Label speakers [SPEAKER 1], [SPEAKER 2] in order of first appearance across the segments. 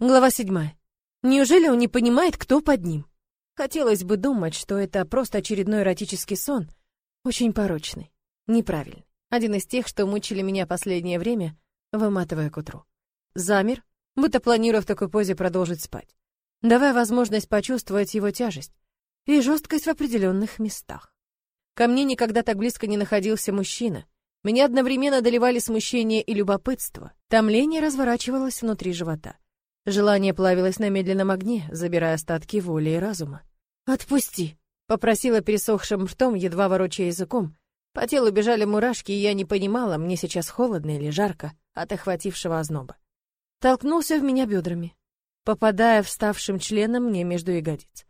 [SPEAKER 1] Глава седьмая. Неужели он не понимает, кто под ним? Хотелось бы думать, что это просто очередной эротический сон, очень порочный, неправильный. Один из тех, что мучили меня последнее время, выматывая к утру. Замер, будто планируя в такой позе продолжить спать, давая возможность почувствовать его тяжесть и жесткость в определенных местах. Ко мне никогда так близко не находился мужчина. Меня одновременно доливали смущение и любопытство. Томление разворачивалось внутри живота. Желание плавилось на медленном огне, забирая остатки воли и разума. «Отпусти!» — попросила пересохшим ртом, едва ворочая языком. По телу бежали мурашки, и я не понимала, мне сейчас холодно или жарко от охватившего озноба. Толкнулся в меня бедрами, попадая вставшим членом мне между ягодиц.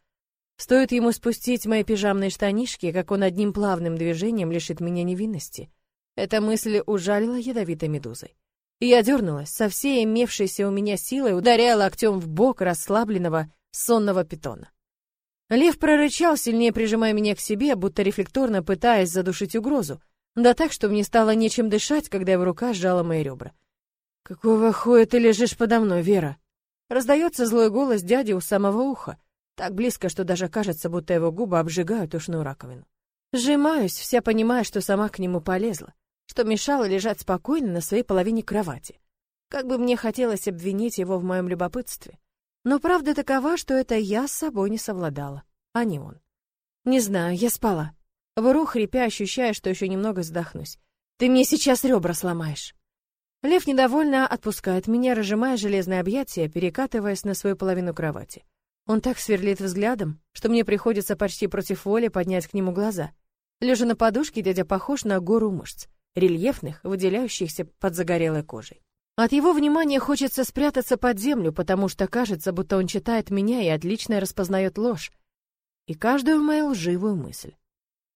[SPEAKER 1] Стоит ему спустить мои пижамные штанишки, как он одним плавным движением лишит меня невинности. Эта мысль ужалила ядовитой медузой. И я дернулась, со всей имевшейся у меня силой ударяя локтем в бок расслабленного сонного питона. Лев прорычал, сильнее прижимая меня к себе, будто рефлекторно пытаясь задушить угрозу, да так, что мне стало нечем дышать, когда его рука сжала мои ребра. «Какого хуя ты лежишь подо мной, Вера?» Раздается злой голос дяди у самого уха, так близко, что даже кажется, будто его губы обжигают ушную раковину. Сжимаюсь, вся понимая, что сама к нему полезла что мешало лежать спокойно на своей половине кровати. Как бы мне хотелось обвинить его в моем любопытстве. Но правда такова, что это я с собой не совладала, а не он. Не знаю, я спала. Вру, хрипя, ощущая, что еще немного вздохнусь. Ты мне сейчас ребра сломаешь. Лев недовольно отпускает меня, разжимая железное объятие, перекатываясь на свою половину кровати. Он так сверлит взглядом, что мне приходится почти против воли поднять к нему глаза. Лежа на подушке, дядя похож на гору мышц рельефных, выделяющихся под загорелой кожей. От его внимания хочется спрятаться под землю, потому что кажется, будто он читает меня и отлично распознает ложь и каждую мою лживую мысль.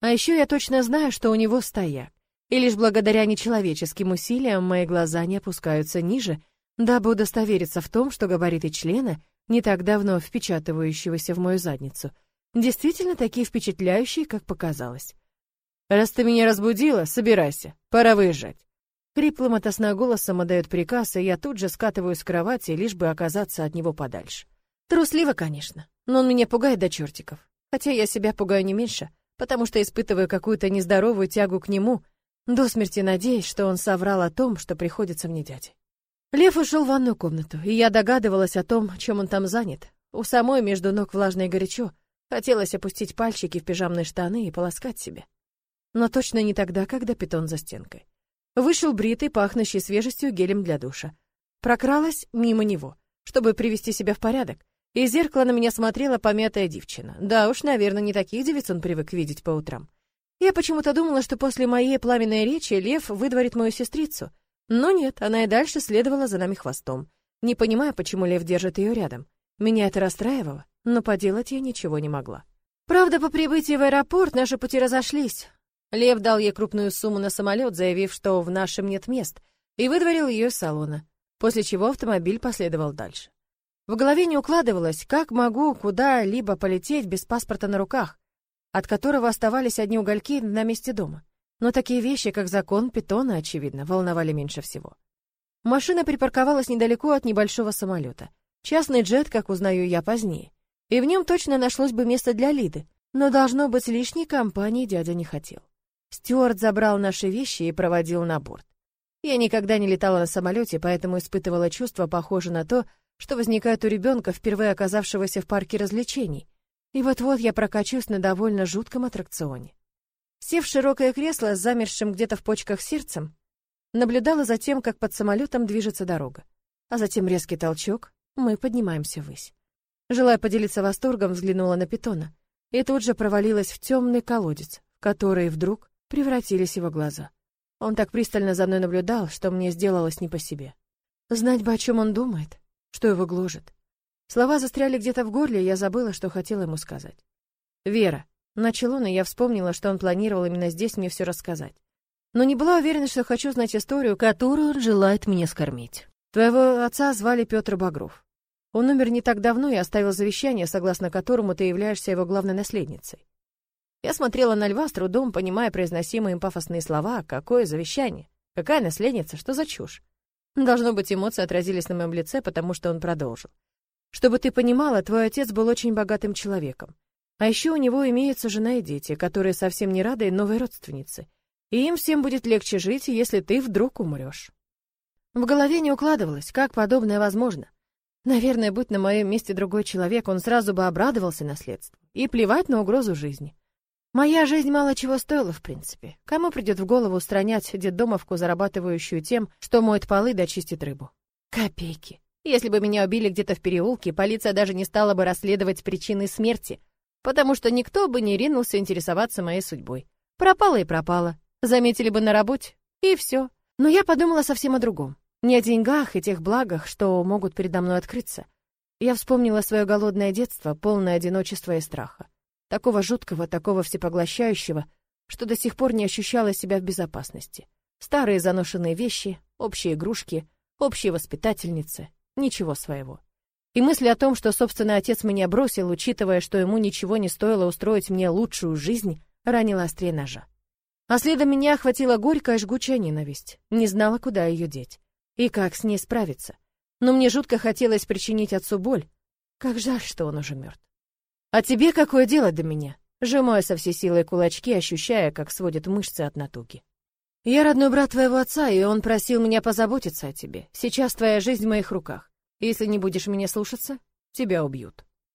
[SPEAKER 1] А еще я точно знаю, что у него стояк, и лишь благодаря нечеловеческим усилиям мои глаза не опускаются ниже, дабы удостовериться в том, что габариты члена, не так давно впечатывающегося в мою задницу, действительно такие впечатляющие, как показалось. «Раз ты меня разбудила, собирайся, пора выезжать». Хриплым от голосом отдает приказ, и я тут же скатываюсь с кровати, лишь бы оказаться от него подальше. Трусливо, конечно, но он меня пугает до чертиков. Хотя я себя пугаю не меньше, потому что испытываю какую-то нездоровую тягу к нему, до смерти надеясь, что он соврал о том, что приходится мне дядей. Лев ушел в ванную комнату, и я догадывалась о том, чем он там занят. У самой между ног влажно и горячо. Хотелось опустить пальчики в пижамные штаны и полоскать себя но точно не тогда, когда питон за стенкой. Вышел бритый, пахнущий свежестью гелем для душа. Прокралась мимо него, чтобы привести себя в порядок. Из зеркала на меня смотрела помятая девчина. Да уж, наверное, не таких девиц он привык видеть по утрам. Я почему-то думала, что после моей пламенной речи Лев выдворит мою сестрицу. Но нет, она и дальше следовала за нами хвостом. Не понимая, почему Лев держит ее рядом. Меня это расстраивало, но поделать я ничего не могла. Правда, по прибытии в аэропорт наши пути разошлись. Лев дал ей крупную сумму на самолет, заявив, что в нашем нет мест, и выдворил ее из салона, после чего автомобиль последовал дальше. В голове не укладывалось, как могу куда-либо полететь без паспорта на руках, от которого оставались одни угольки на месте дома. Но такие вещи, как закон питона, очевидно, волновали меньше всего. Машина припарковалась недалеко от небольшого самолета. Частный джет, как узнаю я позднее. И в нем точно нашлось бы место для Лиды, но должно быть лишней компании дядя не хотел. Стюарт забрал наши вещи и проводил на борт. Я никогда не летала на самолете, поэтому испытывала чувство, похожее на то, что возникает у ребенка, впервые оказавшегося в парке развлечений. И вот-вот я прокачусь на довольно жутком аттракционе. Сев в широкое кресло с замершим где-то в почках сердцем, наблюдала за тем, как под самолетом движется дорога. А затем резкий толчок, мы поднимаемся ввысь. Желая поделиться восторгом, взглянула на питона и тут же провалилась в темный колодец, который вдруг превратились его глаза. Он так пристально за мной наблюдал, что мне сделалось не по себе. Знать бы, о чем он думает, что его гложет. Слова застряли где-то в горле, и я забыла, что хотела ему сказать. «Вера», — начал он, и я вспомнила, что он планировал именно здесь мне все рассказать. Но не была уверена, что хочу знать историю, которую он желает мне скормить. Твоего отца звали Петр Багров. Он умер не так давно и оставил завещание, согласно которому ты являешься его главной наследницей. Я смотрела на льва с трудом, понимая произносимые им пафосные слова. Какое завещание? Какая наследница? Что за чушь? Должно быть, эмоции отразились на моем лице, потому что он продолжил. Чтобы ты понимала, твой отец был очень богатым человеком. А еще у него имеются жена и дети, которые совсем не рады новой родственнице. И им всем будет легче жить, если ты вдруг умрешь. В голове не укладывалось, как подобное возможно. Наверное, будь на моем месте другой человек, он сразу бы обрадовался наследству. И плевать на угрозу жизни. Моя жизнь мало чего стоила, в принципе. Кому придет в голову устранять детдомовку, зарабатывающую тем, что моет полы да чистит рыбу? Копейки. Если бы меня убили где-то в переулке, полиция даже не стала бы расследовать причины смерти, потому что никто бы не ринулся интересоваться моей судьбой. Пропала и пропала. Заметили бы на работе, и все. Но я подумала совсем о другом. Не о деньгах и тех благах, что могут передо мной открыться. Я вспомнила свое голодное детство, полное одиночества и страха такого жуткого, такого всепоглощающего, что до сих пор не ощущала себя в безопасности. Старые заношенные вещи, общие игрушки, общие воспитательницы, ничего своего. И мысль о том, что собственный отец меня бросил, учитывая, что ему ничего не стоило устроить мне лучшую жизнь, ранила острее ножа. А следом меня охватила горькая жгучая ненависть. Не знала, куда ее деть. И как с ней справиться. Но мне жутко хотелось причинить отцу боль. Как жаль, что он уже мертв. «А тебе какое дело до меня?» Сжимаю со всей силой кулачки, ощущая, как сводят мышцы от натуги. «Я родной брат твоего отца, и он просил меня позаботиться о тебе. Сейчас твоя жизнь в моих руках. Если не будешь меня слушаться, тебя убьют».